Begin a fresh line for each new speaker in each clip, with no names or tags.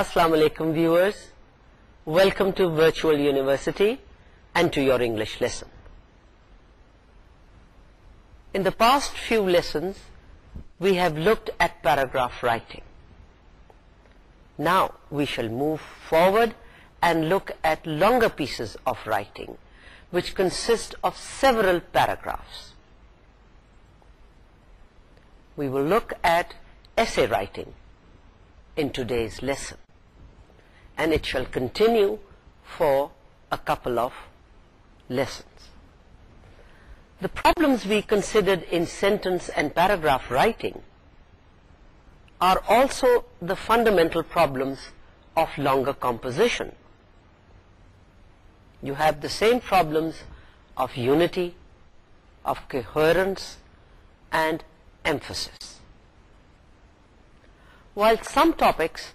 السلام علیکم viewers welcome to virtual university and to your English lesson in the past few lessons we have looked at paragraph writing now we shall move forward and look at longer pieces of writing which consist of several paragraphs we will look at essay writing in today's lesson and it shall continue for a couple of lessons. The problems we considered in sentence and paragraph writing are also the fundamental problems of longer composition. You have the same problems of unity, of coherence and emphasis. While some topics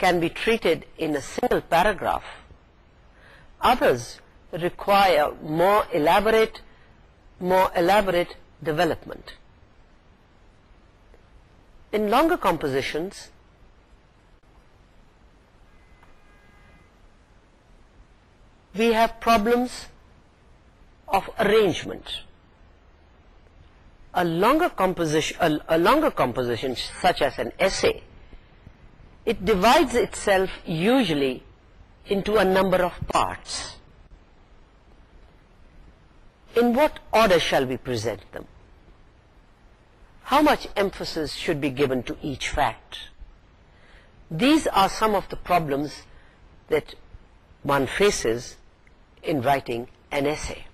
can be treated in a single paragraph. Others require more elaborate, more elaborate development. In longer compositions, we have problems of arrangement. A longer composition, a, a longer composition such as an essay, it divides itself usually into a number of parts. In what order shall we present them? How much emphasis should be given to each fact? These are some of the problems that one faces in writing an essay.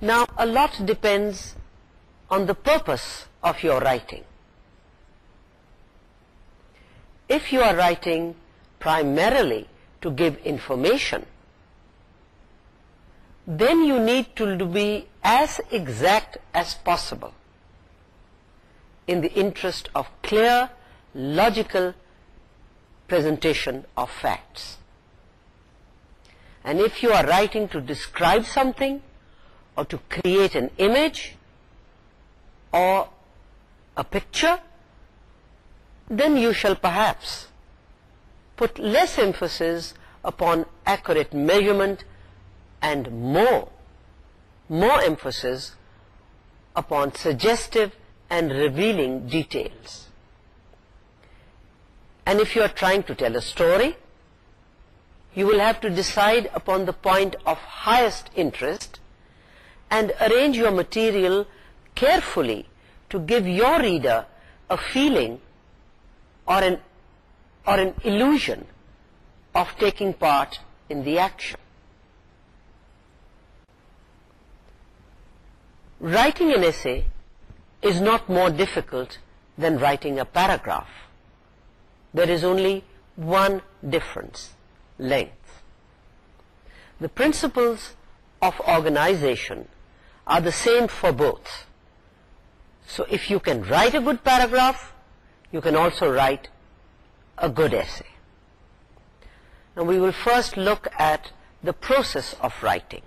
Now, a lot depends on the purpose of your writing if you are writing primarily to give information then you need to be as exact as possible in the interest of clear logical presentation of facts and if you are writing to describe something or to create an image or a picture then you shall perhaps put less emphasis upon accurate measurement and more, more emphasis upon suggestive and revealing details. And if you are trying to tell a story, you will have to decide upon the point of highest interest and arrange your material carefully to give your reader a feeling or an illusion of taking part in the action. Writing an essay is not more difficult than writing a paragraph. There is only one difference, length. The principles of organization are the same for both. So if you can write a good paragraph, you can also write a good essay. Now we will first look at the process of writing.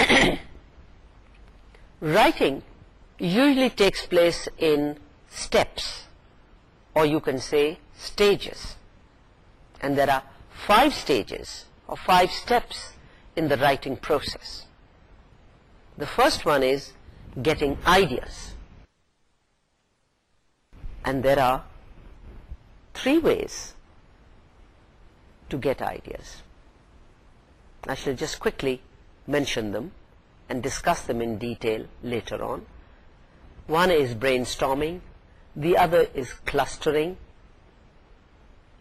writing usually takes place in steps or you can say stages and there are five stages or five steps in the writing process. The first one is getting ideas and there are three ways to get ideas I shall just quickly mention them and discuss them in detail later on one is brainstorming the other is clustering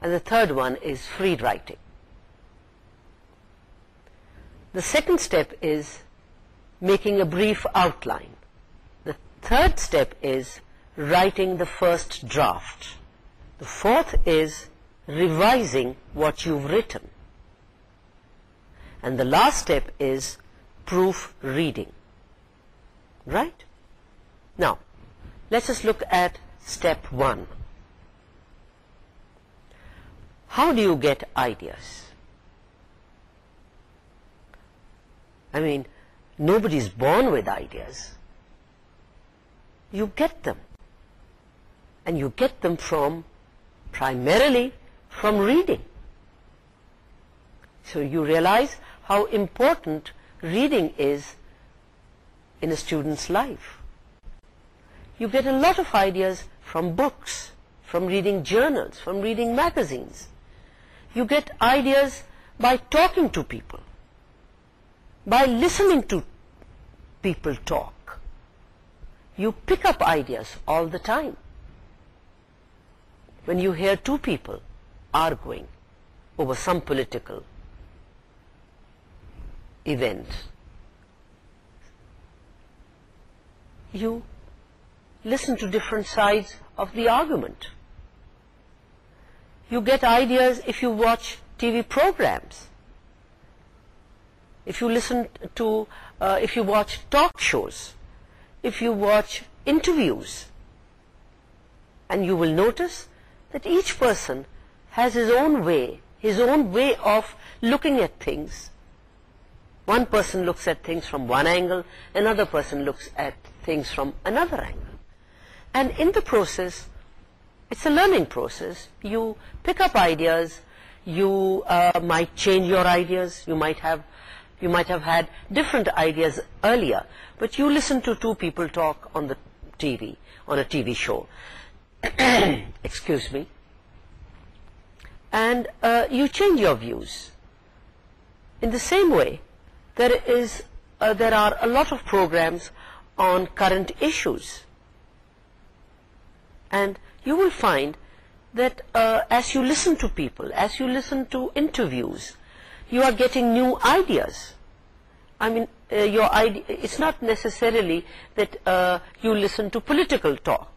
and the third one is free writing the second step is making a brief outline the third step is writing the first draft. The fourth is revising what you've written. And the last step is proofreading. Right? Now, let us just look at step one. How do you get ideas? I mean, nobody is born with ideas. You get them. And you get them from, primarily, from reading. So you realize how important reading is in a student's life. You get a lot of ideas from books, from reading journals, from reading magazines. You get ideas by talking to people, by listening to people talk. You pick up ideas all the time when you hear two people arguing over some political event you listen to different sides of the argument you get ideas if you watch TV programs if you listen to uh, if you watch talk shows if you watch interviews and you will notice that each person has his own way, his own way of looking at things. One person looks at things from one angle, another person looks at things from another angle. And in the process, it's a learning process, you pick up ideas, you uh, might change your ideas, you might have you might have had different ideas earlier, but you listen to two people talk on the TV, on a TV show. excuse me and uh, you change your views in the same way there is uh, there are a lot of programs on current issues and you will find that uh, as you listen to people as you listen to interviews you are getting new ideas I mean your it's not necessarily that you listen to political talk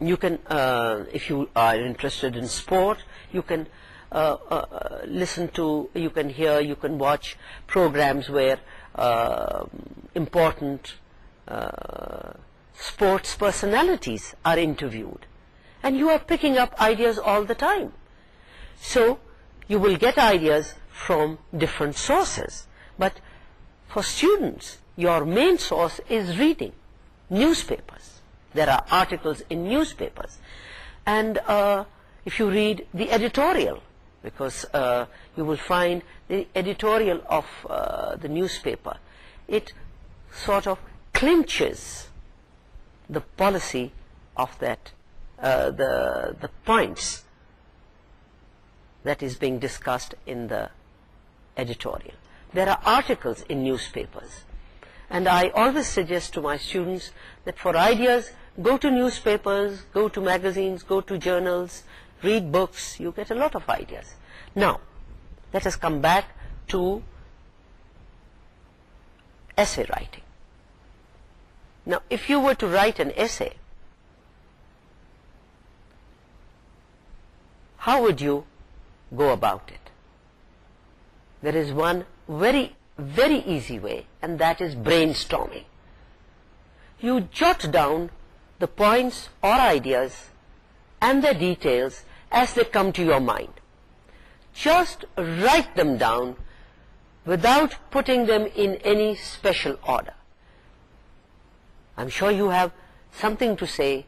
you can uh, if you are interested in sport you can uh, uh, listen to you can hear you can watch programs where important sports personalities are interviewed and you are picking up ideas all the time so you will get ideas from different sources but for students your main source is reading newspapers there are articles in newspapers and uh, if you read the editorial because uh, you will find the editorial of uh, the newspaper it sort of clinches the policy of that the the points that is being discussed in the editorial there are articles in newspapers and I always suggest to my students that for ideas go to newspapers, go to magazines, go to journals, read books, you get a lot of ideas. Now, let us come back to essay writing. Now, if you were to write an essay, how would you go about it? There is one very, very easy way, and that is brainstorming. You jot down the points or ideas and their details as they come to your mind. Just write them down without putting them in any special order. I'm sure you have something to say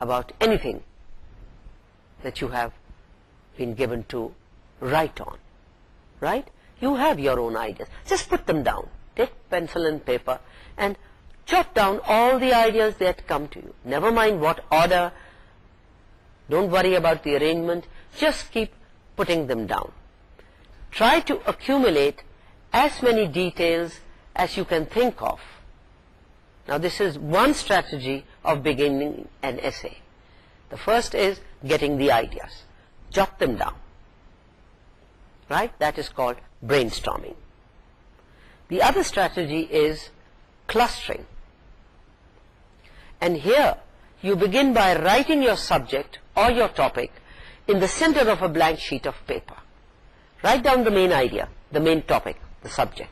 about anything that you have been given to write on. Right? You have your own ideas. Just put them down. Take pencil and paper and jot down all the ideas that come to you. Never mind what order, don't worry about the arrangement, just keep putting them down. Try to accumulate as many details as you can think of. Now this is one strategy of beginning an essay. The first is getting the ideas. Jot them down. Right? That is called brainstorming. The other strategy is clustering. And here, you begin by writing your subject or your topic in the center of a blank sheet of paper. Write down the main idea, the main topic, the subject.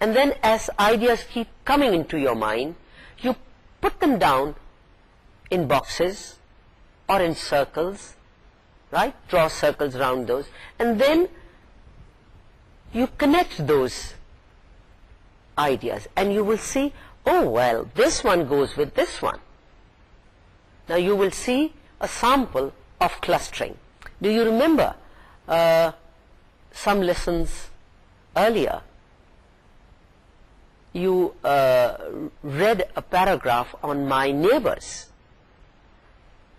And then as ideas keep coming into your mind, you put them down in boxes or in circles, right? Draw circles round those. And then you connect those ideas and you will see oh well this one goes with this one now you will see a sample of clustering do you remember uh, some lessons earlier you uh, read a paragraph on my neighbors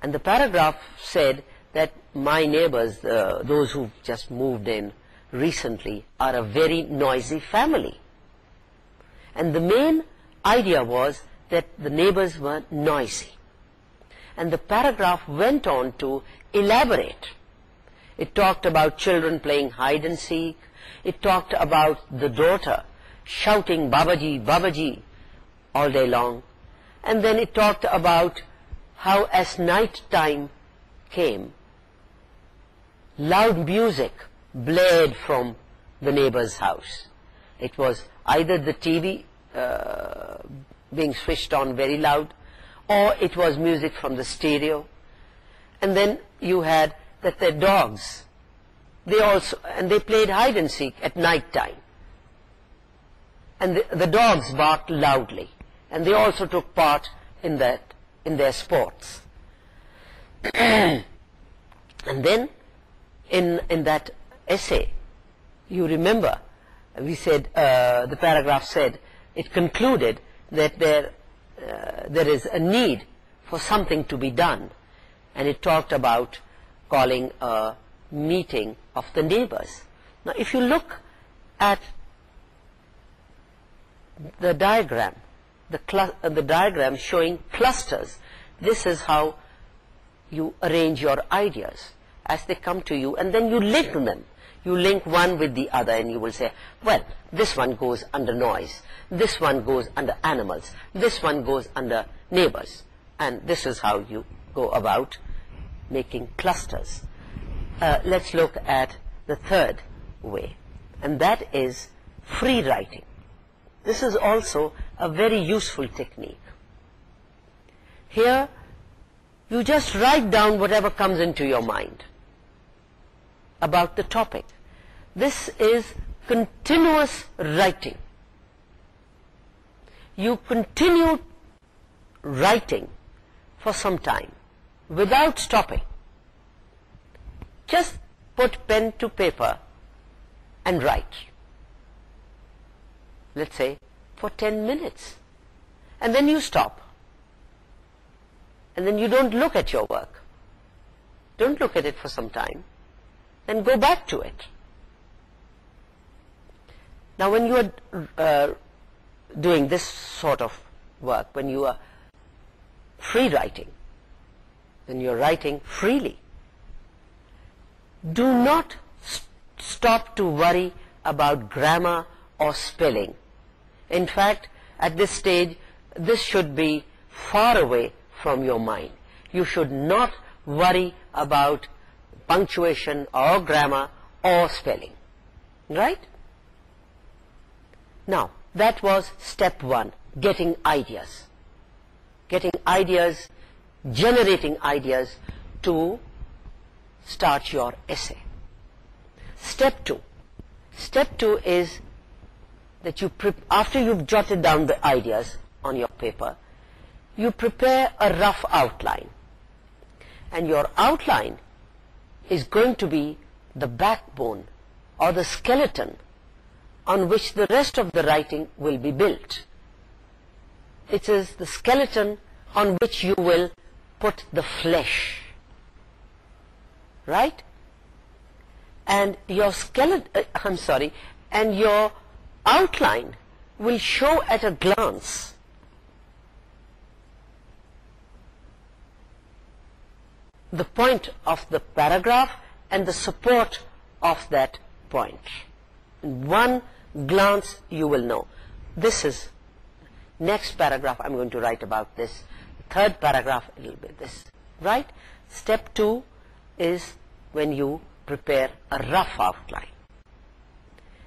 and the paragraph said that my neighbors uh, those who just moved in recently are a very noisy family and the main idea was that the neighbors were noisy. And the paragraph went on to elaborate. It talked about children playing hide and seek. It talked about the daughter shouting, Babaji, Babaji, all day long. And then it talked about how as night time came, loud music blared from the neighbor's house. It was either the TV uh, being switched on very loud or it was music from the stereo and then you had that their dogs they also and they played hide and seek at night time and the, dogs barked loudly and they also took part in that in their sports and then in in that essay you remember we said uh, the paragraph said it concluded that there uh, there is a need for something to be done and it talked about calling a meeting of the neighbors now if you look at the diagram the uh, the diagram showing clusters this is how you arrange your ideas as they come to you and then you link them you link one with the other and you will say well this one goes under noise this one goes under animals, this one goes under neighbors. And this is how you go about making clusters. Uh, let's look at the third way, and that is free writing. This is also a very useful technique. Here, you just write down whatever comes into your mind about the topic. This is continuous writing you continue writing for some time without stopping. Just put pen to paper and write. Let's say for 10 minutes. And then you stop. And then you don't look at your work. Don't look at it for some time. Then go back to it. Now when you are uh, doing this sort of work, when you are free writing, when you are writing freely, do not stop to worry about grammar or spelling. In fact, at this stage, this should be far away from your mind. You should not worry about punctuation or grammar or spelling. Right? Now, that was step one getting ideas getting ideas generating ideas to start your essay step two step two is that you after you've jotted down the ideas on your paper you prepare a rough outline and your outline is going to be the backbone or the skeleton on which the rest of the writing will be built. It is the skeleton on which you will put the flesh. Right? And your skeleton, uh, I'm sorry, and your outline will show at a glance the point of the paragraph and the support of that point. One glance you will know this is next paragraph I'm going to write about this third paragraph it will be this right step 2 is when you prepare a rough outline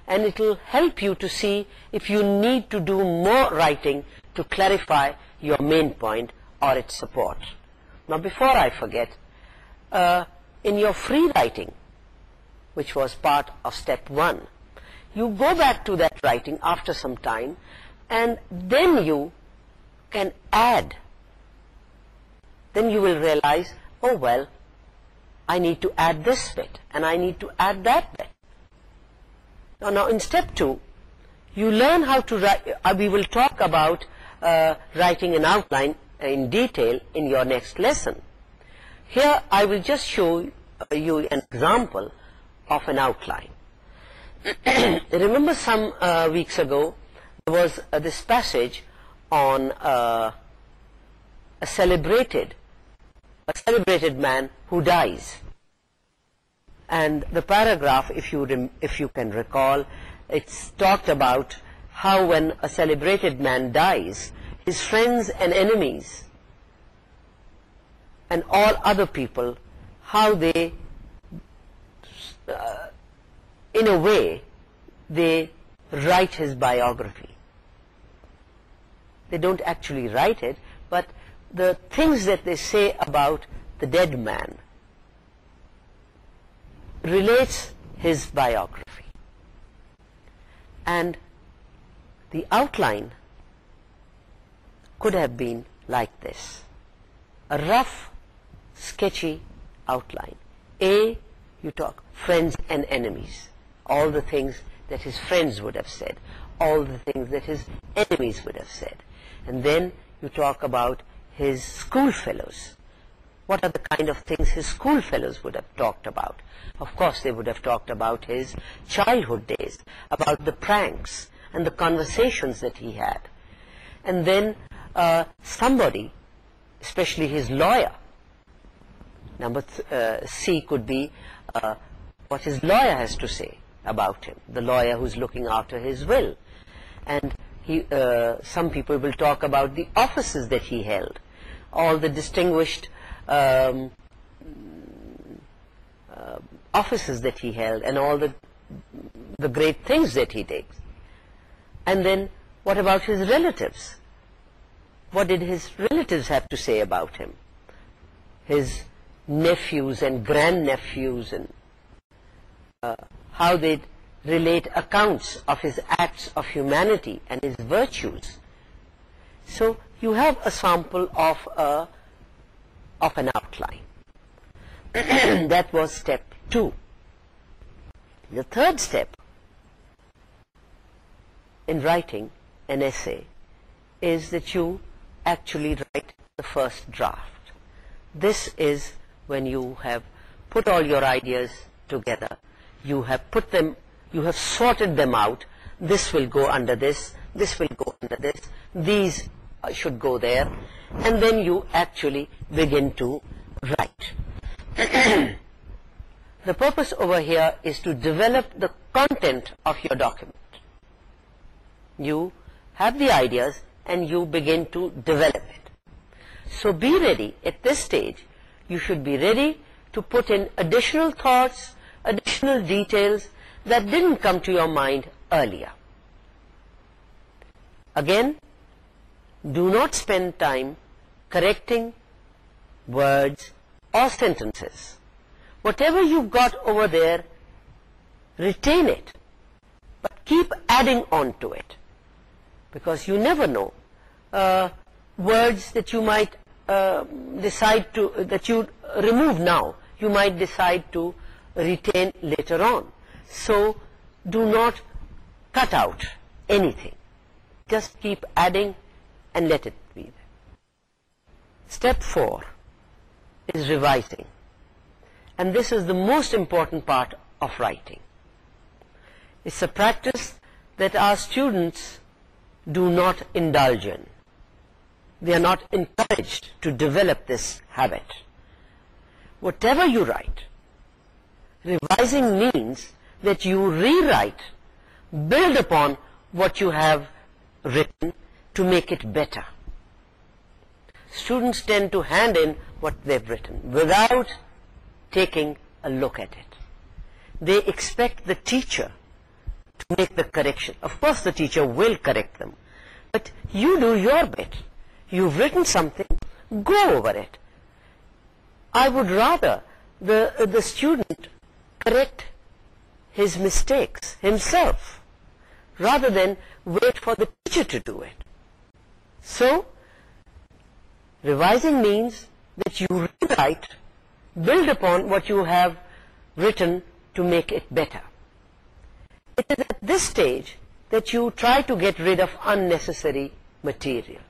and it will help you to see if you need to do more writing to clarify your main point or its support now before I forget uh, in your free writing which was part of step 1 you go back to that writing after some time and then you can add then you will realize oh well I need to add this bit and I need to add that bit now, now in step 2 you learn how to write uh, we will talk about uh, writing an outline in detail in your next lesson here I will just show you an example of an outline remember some uh, weeks ago there was uh, this passage on uh, a celebrated a celebrated man who dies and the paragraph if you if you can recall it's talked about how when a celebrated man dies his friends and enemies and all other people how they in a way they write his biography they don't actually write it but the things that they say about the dead man relates his biography and the outline could have been like this a rough sketchy outline a you talk friends and enemies all the things that his friends would have said all the things that his enemies would have said and then you talk about his schoolfellows. what are the kind of things his schoolfellows would have talked about of course they would have talked about his childhood days about the pranks and the conversations that he had and then uh, somebody especially his lawyer number uh, C could be uh, what his lawyer has to say about him the lawyer who's looking after his will and he uh, some people will talk about the offices that he held all the distinguished um, uh, offices that he held and all the the great things that he did. and then what about his relatives what did his relatives have to say about him his nephews and grand nephews and uh, how they relate accounts of his acts of humanity and his virtues. So you have a sample of, a, of an outline. That was step two. The third step in writing an essay is that you actually write the first draft. This is when you have put all your ideas together together you have put them you have sorted them out this will go under this this will go under this these uh, should go there and then you actually begin to write the purpose over here is to develop the content of your document you have the ideas and you begin to develop it so be ready at this stage you should be ready to put in additional thoughts additional details that didn't come to your mind earlier. Again, do not spend time correcting words or sentences. Whatever you've got over there, retain it, but keep adding on to it. Because you never know uh, words that you might uh, decide to, that you remove now, you might decide to retain later on. So do not cut out anything. Just keep adding and let it be. there. Step 4 is revising. And this is the most important part of writing. It's a practice that our students do not indulge in. They are not encouraged to develop this habit. Whatever you write, revising means that you rewrite, build upon what you have written to make it better. Students tend to hand in what they've written without taking a look at it. They expect the teacher to make the correction. Of course the teacher will correct them. But you do your bit. You've written something, go over it. I would rather the, the student correct his mistakes himself rather than wait for the teacher to do it. So, revising means that you rewrite, build upon what you have written to make it better. It is at this stage that you try to get rid of unnecessary material.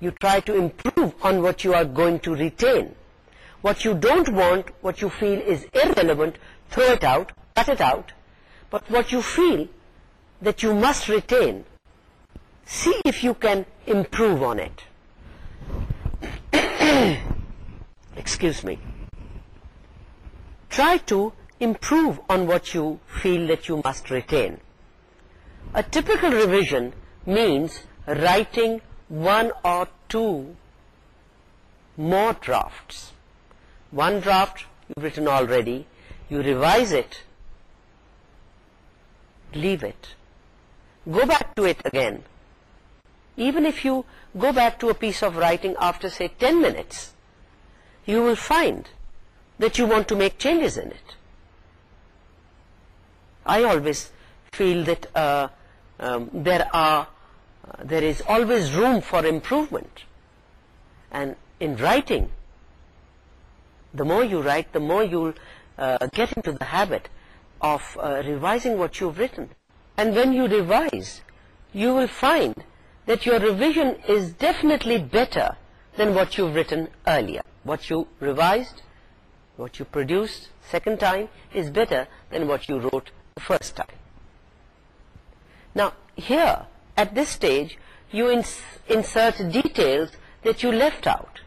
You try to improve on what you are going to retain what you don't want, what you feel is irrelevant, throw it out, cut it out, but what you feel that you must retain, see if you can improve on it. Excuse me. Try to improve on what you feel that you must retain. A typical revision means writing one or two more drafts one draft you've written already you revise it leave it go back to it again even if you go back to a piece of writing after say 10 minutes you will find that you want to make changes in it I always feel that uh, um, there are uh, there is always room for improvement and in writing the more you write the more you'll uh, get into the habit of uh, revising what you've written and when you revise you will find that your revision is definitely better than what you've written earlier what you revised what you produced second time is better than what you wrote the first time now here at this stage you insert details that you left out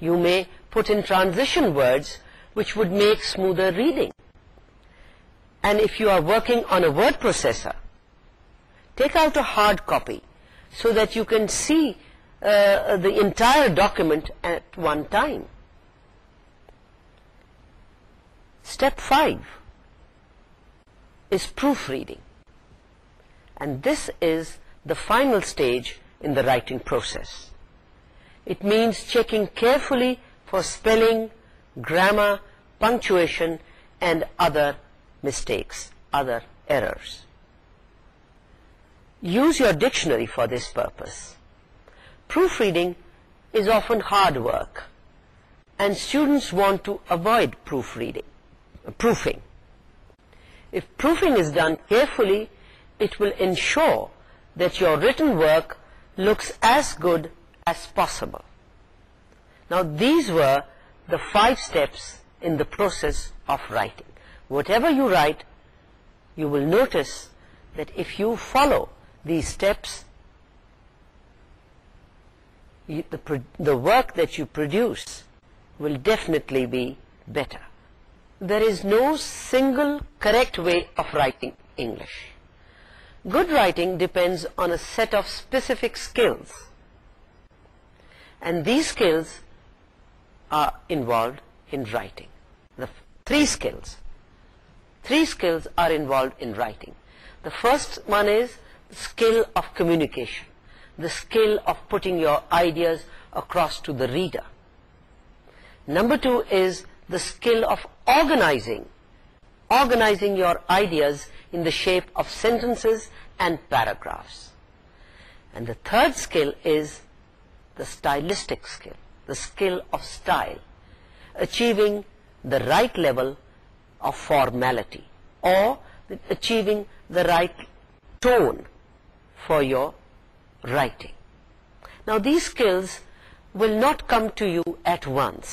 you may put in transition words which would make smoother reading. And if you are working on a word processor, take out a hard copy so that you can see uh, the entire document at one time. Step 5 is proofreading. And this is the final stage in the writing process. It means checking carefully for spelling, grammar, punctuation and other mistakes, other errors. Use your dictionary for this purpose. Proofreading is often hard work and students want to avoid proofreading, uh, proofing. If proofing is done carefully, it will ensure that your written work looks as good as possible. Now these were the five steps in the process of writing. Whatever you write, you will notice that if you follow these steps, the, the work that you produce will definitely be better. There is no single correct way of writing English. Good writing depends on a set of specific skills. And these skills are involved in writing. The three skills. Three skills are involved in writing. The first one is the skill of communication. The skill of putting your ideas across to the reader. Number two is the skill of organizing. Organizing your ideas in the shape of sentences and paragraphs. And the third skill is the stylistic skill the skill of style achieving the right level of formality or achieving the right tone for your writing now these skills will not come to you at once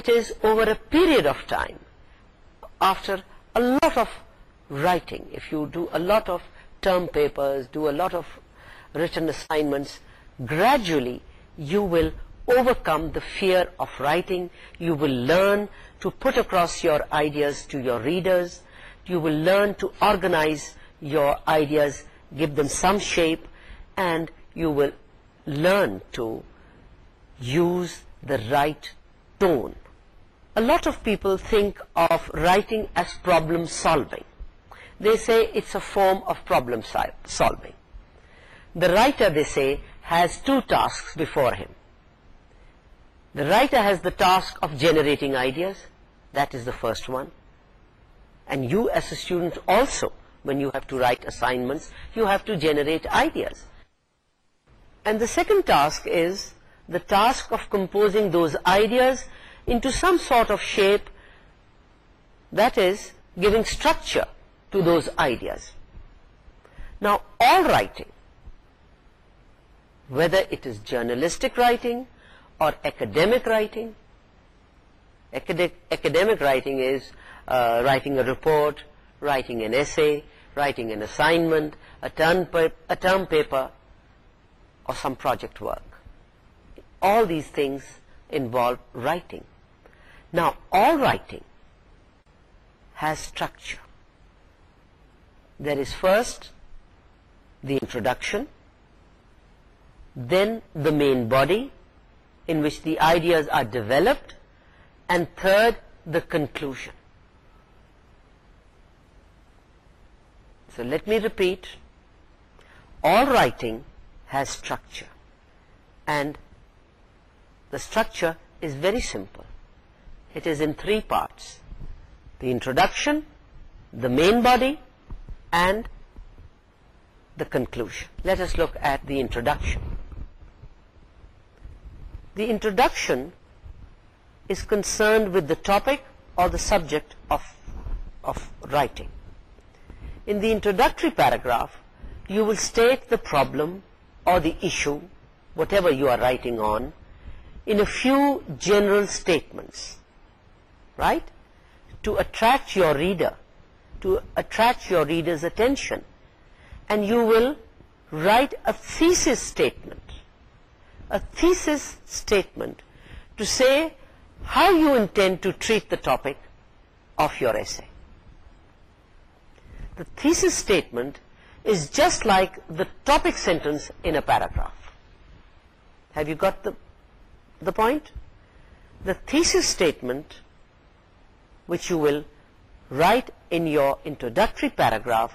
it is over a period of time after a lot of writing if you do a lot of term papers do a lot of written assignments gradually you will overcome the fear of writing. You will learn to put across your ideas to your readers. You will learn to organize your ideas, give them some shape, and you will learn to use the right tone. A lot of people think of writing as problem solving. They say it's a form of problem solving. The writer, they say, has two tasks before him the writer has the task of generating ideas that is the first one and you as a student also when you have to write assignments you have to generate ideas and the second task is the task of composing those ideas into some sort of shape that is giving structure to those ideas now all writing whether it is journalistic writing or academic writing academic writing is writing a report writing an essay writing an assignment term paper or some project work all these things involve writing نا all writing has structure there is first the introduction then the main body in which the ideas are developed and third the conclusion so let me repeat all writing has structure and the structure is very simple it is in three parts the introduction the main body and the conclusion let us look at the introduction the introduction is concerned with the topic or the subject of, writing. In the introductory paragraph, you will state the problem or the issue, whatever you are writing on, in a few general statements, right? To attract your reader, to attract your reader's attention. And you will write a thesis statement, a thesis statement to say how you intend to treat the topic of your essay. The thesis statement is just like the topic sentence in a paragraph. Have you got the, the point? The thesis statement which you will write in your introductory paragraph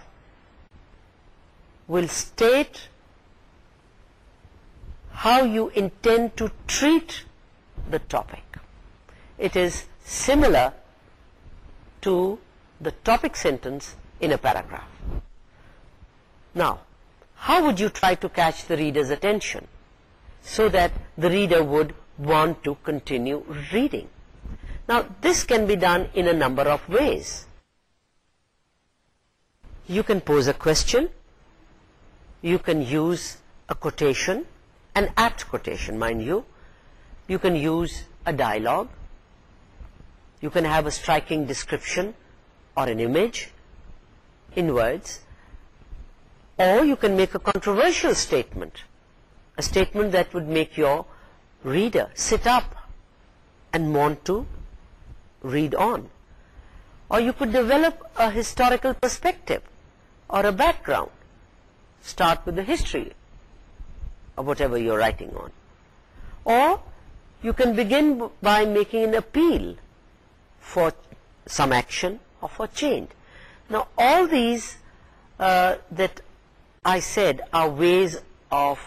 will state how you intend to treat the topic. It is similar to the topic sentence in a paragraph. Now, how would you try to catch the reader's attention so that the reader would want to continue reading? Now, this can be done in a number of ways. You can pose a question. You can use a quotation an apt quotation mind you you can use a dialogue you can have a striking description or an image in words or you can make a controversial statement a statement that would make your reader sit up and want to read on or you could develop a historical perspective or a background start with the history or whatever you're writing on. Or you can begin by making an appeal for some action or for change. Now all these uh, that I said are ways of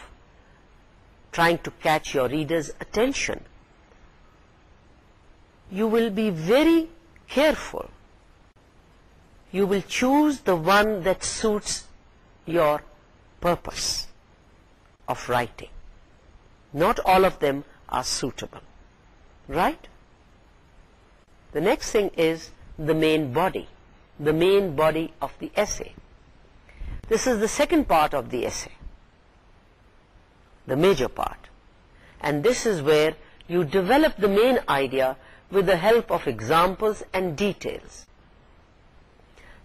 trying to catch your reader's attention. You will be very careful. You will choose the one that suits your purpose of writing. Not all of them are suitable. Right? The next thing is the main body. The main body of the essay. This is the second part of the essay. The major part. And this is where you develop the main idea with the help of examples and details.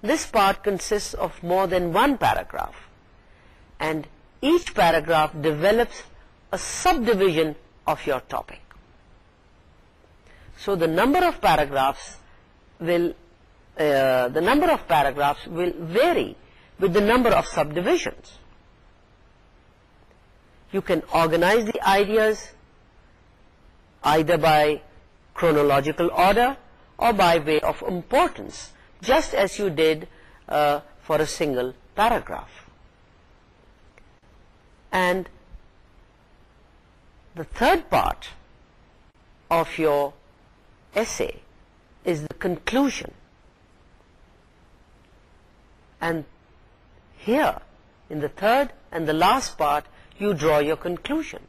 This part consists of more than one paragraph. And each paragraph develops a subdivision of your topic. So the number of paragraphs will uh, the number of paragraphs will vary with the number of subdivisions. You can organize the ideas either by chronological order or by way of importance just as you did uh, for a single paragraph and the third part of your essay is the conclusion and here in the third and the last part you draw your conclusion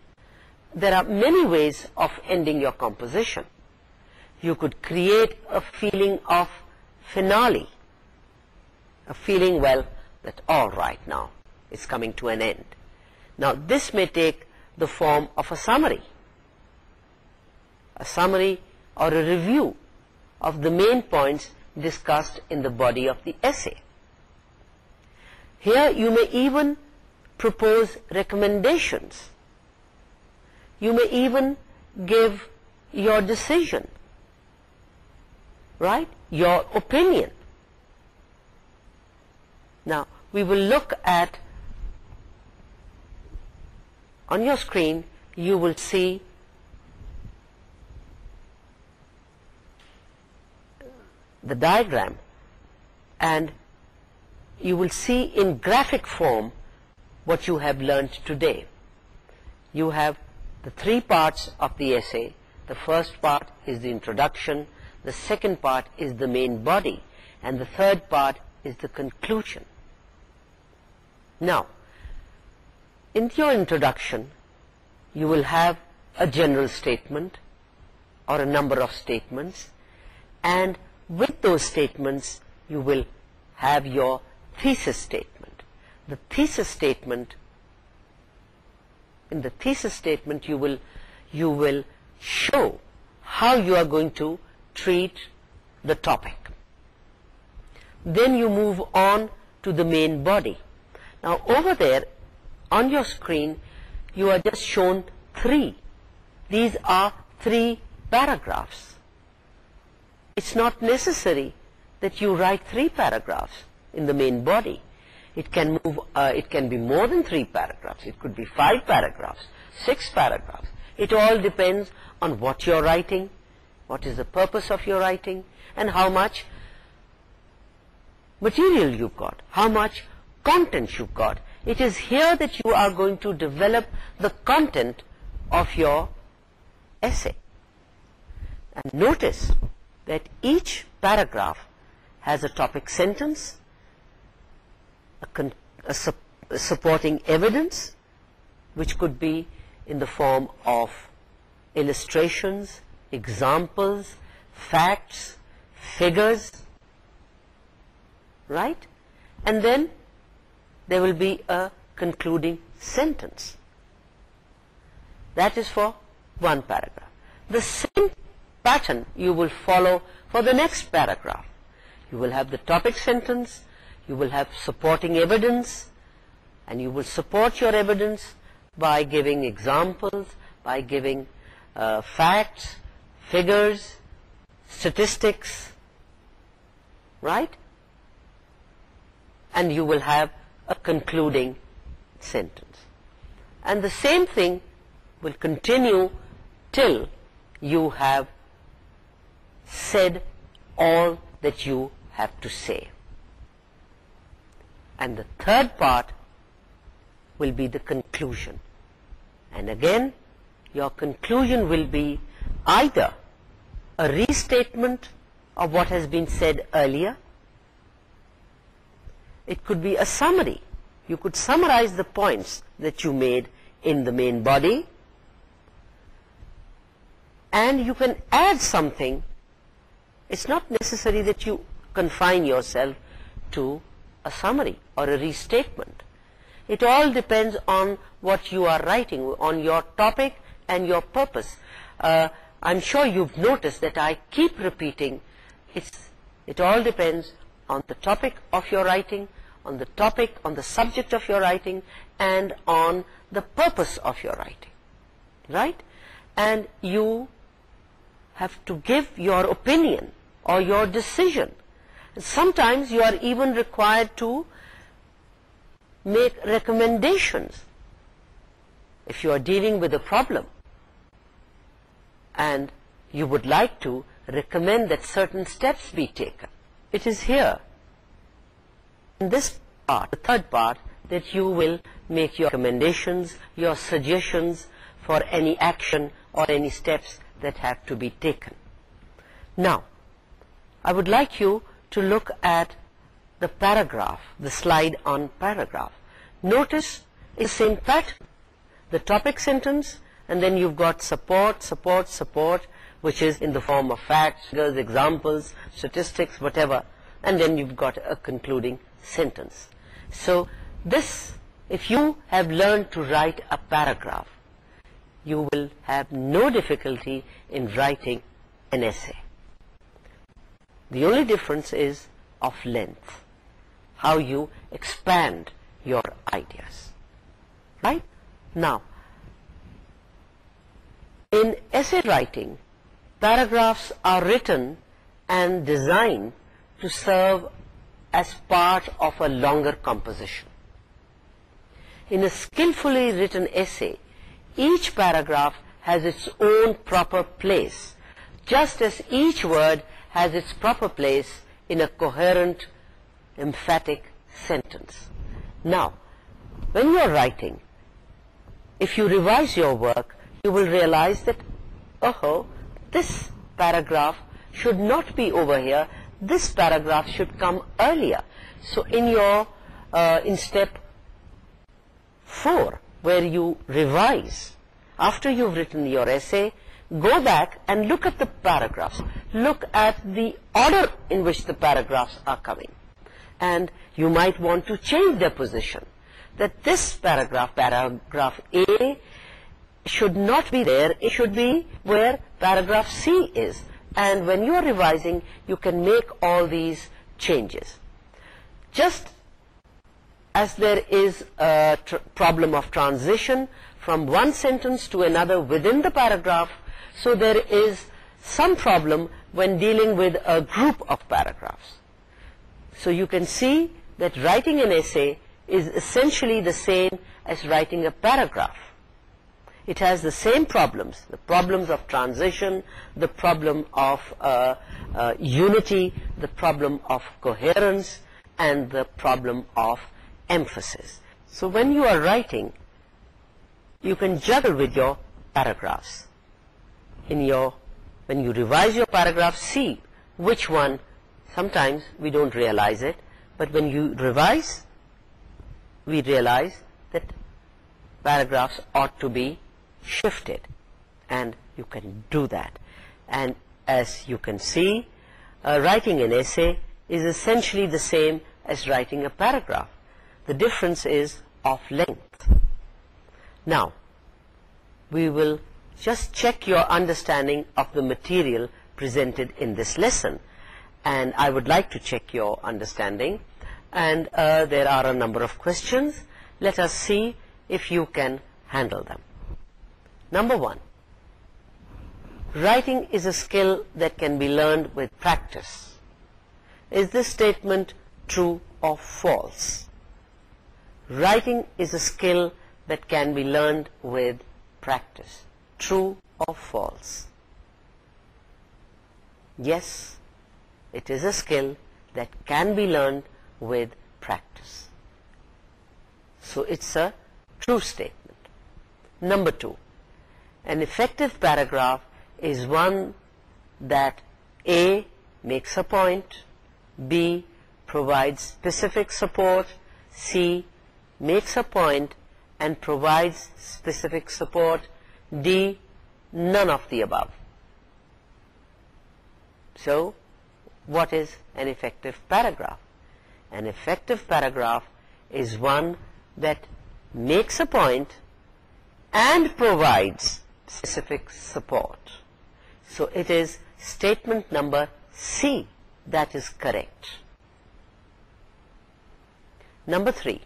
there are many ways of ending your composition you could create a feeling of finale a feeling well that all right now is coming to an end now this may take the form of a summary. A summary or a review of the main points discussed in the body of the essay. Here you may even propose recommendations. You may even give your decision. Right? Your opinion. Now, we will look at on your screen you will see the diagram and you will see in graphic form what you have learned today. You have the three parts of the essay. The first part is the introduction, the second part is the main body, and the third part is the conclusion. Now, in your introduction you will have a general statement or a number of statements and with those statements you will have your thesis statement. The thesis statement in the thesis statement you will you will show how you are going to treat the topic. Then you move on to the main body. Now over there on your screen you are just shown three these are three paragraphs it's not necessary that you write three paragraphs in the main body it can move uh, it can be more than three paragraphs it could be five paragraphs six paragraphs it all depends on what you're writing what is the purpose of your writing and how much material you've got how much content you've got it is here that you are going to develop the content of your essay. And notice that each paragraph has a topic sentence, a supporting evidence, which could be in the form of illustrations, examples, facts, figures, right? And then there will be a concluding sentence. That is for one paragraph. The same pattern you will follow for the next paragraph. You will have the topic sentence, you will have supporting evidence, and you will support your evidence by giving examples, by giving uh, facts, figures, statistics, right? And you will have a concluding sentence. And the same thing will continue till you have said all that you have to say. And the third part will be the conclusion. And again, your conclusion will be either a restatement of what has been said earlier, it could be a summary. You could summarize the points that you made in the main body and you can add something. It's not necessary that you confine yourself to a summary or a restatement. It all depends on what you are writing, on your topic and your purpose. Uh, I'm sure you've noticed that I keep repeating, it all depends on the topic of your writing, on the topic, on the subject of your writing, and on the purpose of your writing, right? And you have to give your opinion or your decision. Sometimes you are even required to make recommendations if you are dealing with a problem and you would like to recommend that certain steps be taken. It is here in this part the third part that you will make your recommendations your suggestions for any action or any steps that have to be taken now I would like you to look at the paragraph the slide on paragraph notice the same pattern the topic sentence and then you've got support support support which is in the form of facts, figures, examples, statistics, whatever and then you've got a concluding sentence. So this, if you have learned to write a paragraph, you will have no difficulty in writing an essay. The only difference is of length, how you expand your ideas. Right? Now, in essay writing, paragraphs are written and designed to serve as part of a longer composition. In a skillfully written essay, each paragraph has its own proper place, just as each word has its proper place in a coherent, emphatic sentence. Now, when you are writing, if you revise your work, you will realize that, oh, this paragraph should not be over here, this paragraph should come earlier. So in your, uh, in step 4, where you revise, after you've written your essay, go back and look at the paragraphs. Look at the order in which the paragraphs are coming. And you might want to change their position. That this paragraph, paragraph A, should not be there. It should be where paragraph C is and when you are revising you can make all these changes just as there is a problem of transition from one sentence to another within the paragraph so there is some problem when dealing with a group of paragraphs so you can see that writing an essay is essentially the same as writing a paragraph it has the same problems the problems of transition the problem of uh, uh, unity the problem of coherence and the problem of emphasis so when you are writing you can juggle with your paragraphs in your when you revise your paragraph see which one sometimes we don't realize it but when you revise we realize that paragraphs ought to be shifted and you can do that and as you can see uh, writing an essay is essentially the same as writing a paragraph the difference is of length now we will just check your understanding of the material presented in this lesson and I would like to check your understanding and uh, there are a number of questions let us see if you can handle them Number one, writing is a skill that can be learned with practice. Is this statement true or false? Writing is a skill that can be learned with practice. True or false? Yes, it is a skill that can be learned with practice. So it's a true statement. Number two, an effective paragraph is one that A makes a point, B provides specific support, C makes a point and provides specific support, D none of the above. So what is an effective paragraph? An effective paragraph is one that makes a point and provides specific support. So it is statement number C that is correct. Number three,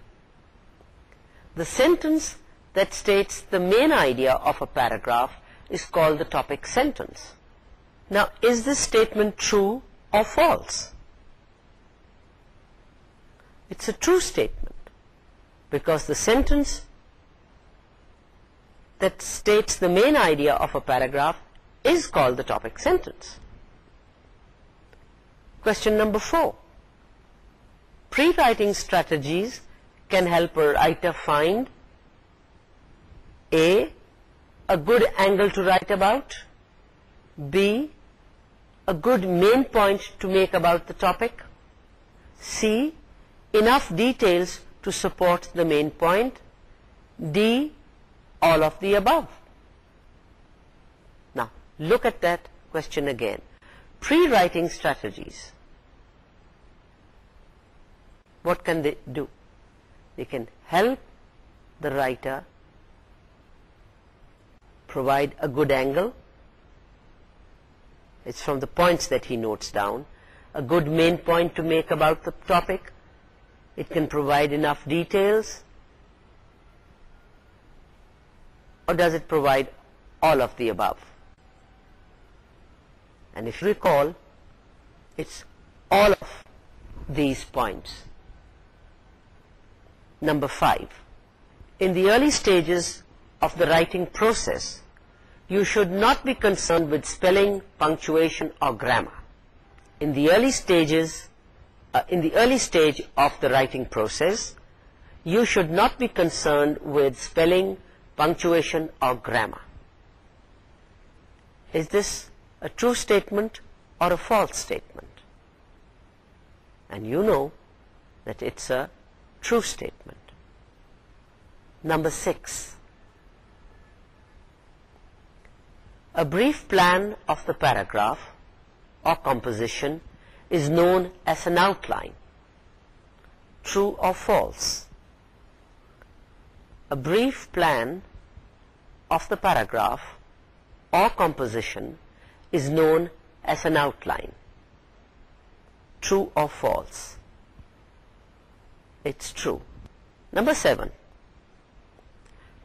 the sentence that states the main idea of a paragraph is called the topic sentence. Now is this statement true or false? It's a true statement because the sentence that states the main idea of a paragraph is called the topic sentence. Question number four. Pre-writing strategies can help a writer find A. A good angle to write about B. A good main point to make about the topic C. Enough details to support the main point D all of the above. Now, look at that question again. Pre-writing strategies. What can they do? They can help the writer provide a good angle. It's from the points that he notes down. A good main point to make about the topic. It can provide enough details. does it provide all of the above and if you recall it's all of these points number five in the early stages of the writing process you should not be concerned with spelling punctuation or grammar in the early stages uh, in the early stage of the writing process you should not be concerned with spelling punctuation or grammar. Is this a true statement or a false statement? And you know that it's a true statement. Number six. A brief plan of the paragraph or composition is known as an outline. True or false? a brief plan of the paragraph or composition is known as an outline true or false it's true number seven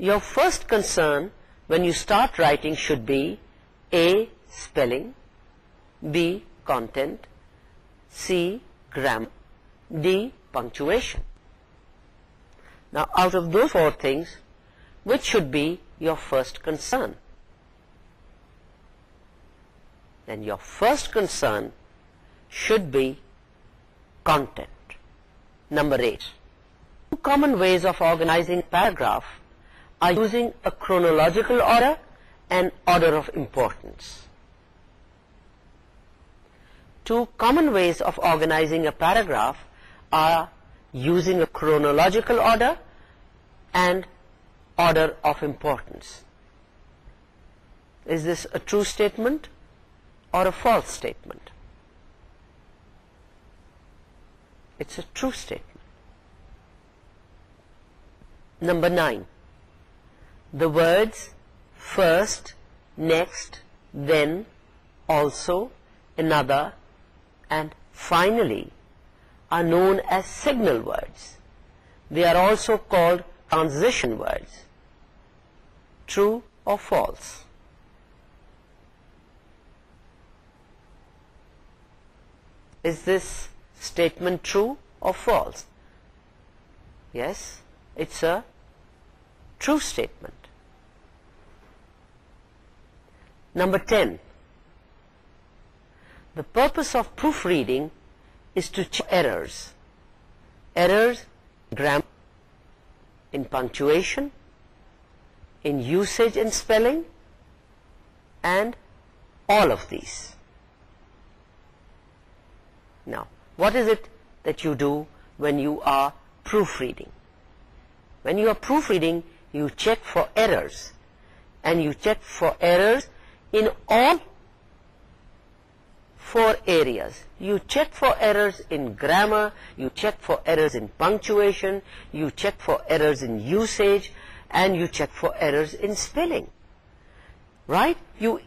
your first concern when you start writing should be a spelling b content c grammar d punctuation now, out of those four things, which should be your first concern? Then your first concern should be content. Number eight. Two common ways of organizing paragraph are using a chronological order and order of importance. Two common ways of organizing a paragraph are using a chronological order and order of importance. Is this a true statement or a false statement? It's a true statement. Number nine. The words first, next, then, also, another, and finally are known as signal words. They are also called transition words. True or false? Is this statement true or false? Yes, it's a true statement. Number 10. The purpose of proofreading is to check errors. Errors grammar, in punctuation, in usage and spelling, and all of these. Now, what is it that you do when you are proofreading? When you are proofreading, you check for errors. And you check for errors in all four areas. You check for errors in grammar, you check for errors in punctuation, you check for errors in usage, and you check for errors in spelling. Right? You,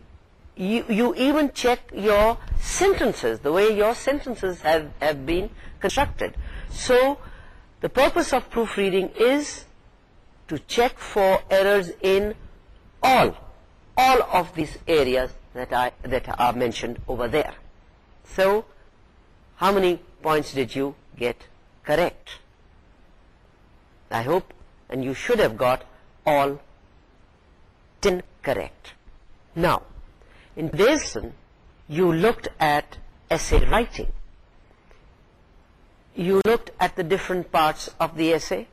you, you even check your sentences, the way your sentences have, have been constructed. So, the purpose of proofreading is to check for errors in all, all of these areas that, I, that are mentioned over there so how many points did you get correct I hope and you should have got all 10 correct now in Wilson you looked at essay writing you looked at the different parts of the essay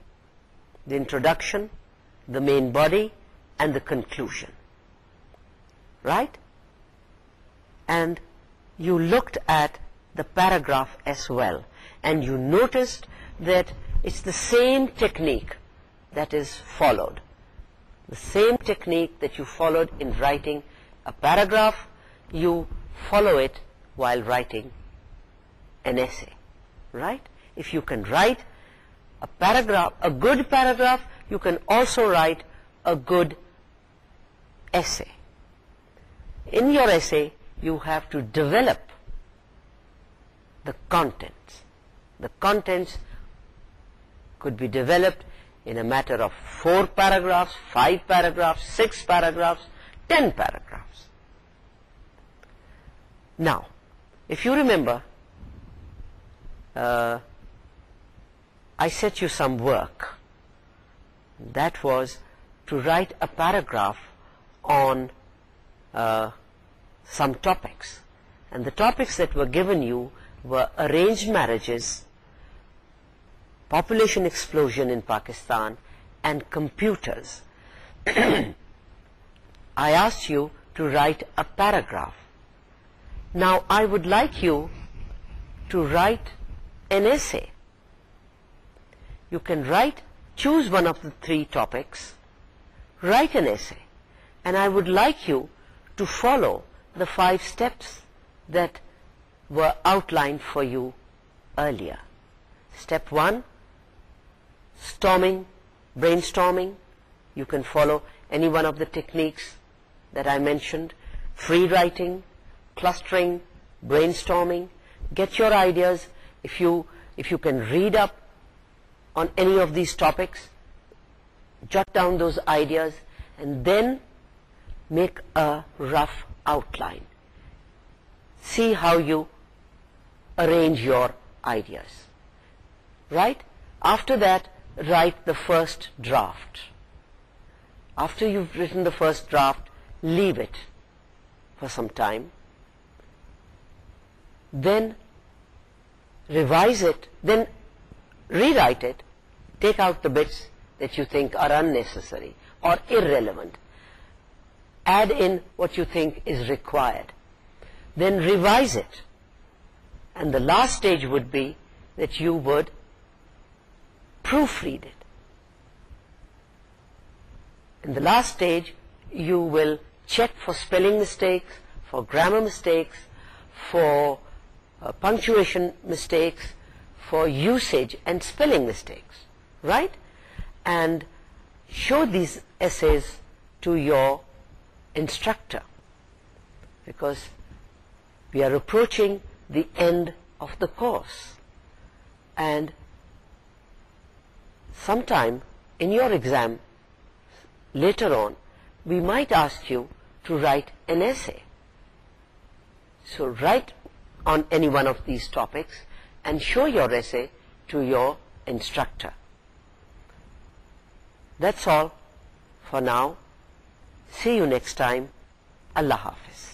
the introduction the main body and the conclusion right and you looked at the paragraph as well and you noticed that it's the same technique that is followed. The same technique that you followed in writing a paragraph, you follow it while writing an essay, right? If you can write a paragraph, a good paragraph, you can also write a good essay. In your essay, you have to develop the contents. The contents could be developed in a matter of four paragraphs, five paragraphs, six paragraphs, ten paragraphs. Now, if you remember, uh, I set you some work. That was to write a paragraph on uh, some topics and the topics that were given you were arranged marriages population explosion in Pakistan and computers I asked you to write a paragraph now I would like you to write an essay you can write choose one of the three topics write an essay and I would like you to follow the five steps that were outlined for you earlier. Step one, storming, brainstorming. You can follow any one of the techniques that I mentioned. Free writing, clustering, brainstorming. Get your ideas. If you, if you can read up on any of these topics, jot down those ideas and then make a rough outline. See how you arrange your ideas. Right? After that, write the first draft. After you've written the first draft, leave it for some time. Then revise it, then rewrite it, take out the bits that you think are unnecessary or irrelevant add in what you think is required. Then revise it. And the last stage would be that you would proofread it. In the last stage, you will check for spelling mistakes, for grammar mistakes, for uh, punctuation mistakes, for usage and spelling mistakes, right? And show these essays to your instructor because we are approaching the end of the course and sometime in your exam later on we might ask you to write an essay so write on any one of these topics and show your essay to your instructor that's all for now see you next time اللہ حافظ